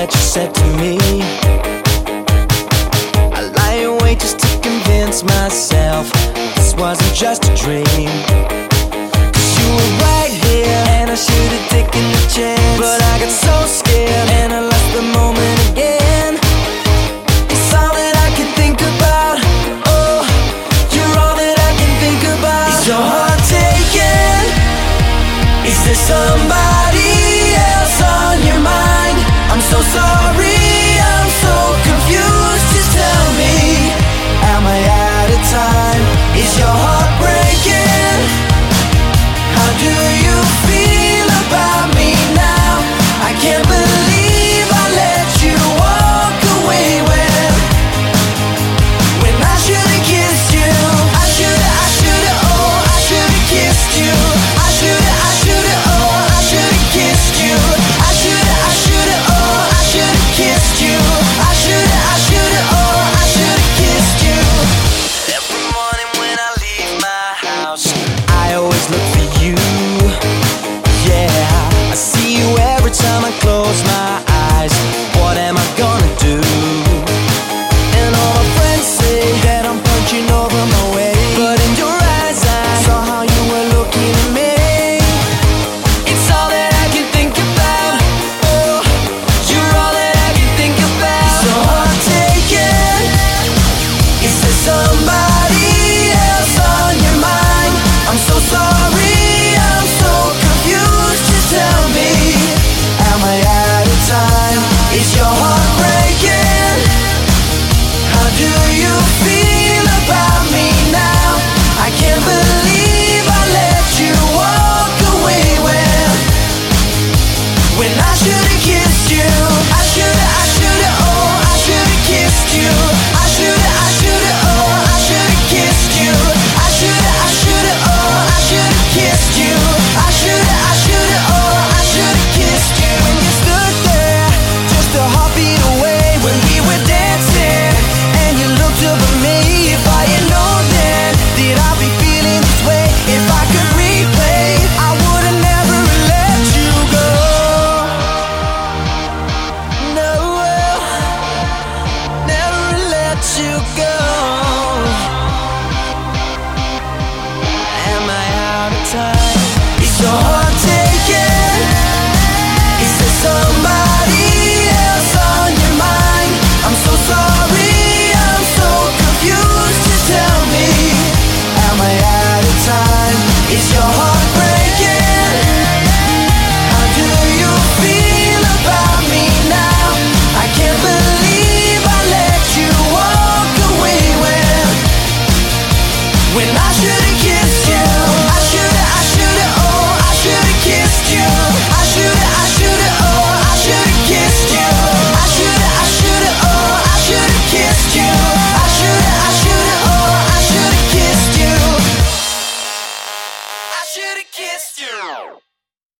That you said to me. I lie awake just to convince myself this wasn't just a dream. Cause you were right here, and I should have taken the chance. But I got so scared, and I lost the moment again. It's all that I can think about. Oh, you're all that I can think about. Is your heart taken? Is there somebody? I'm so sorry, I'm so confused. you go. when I should've kissed you.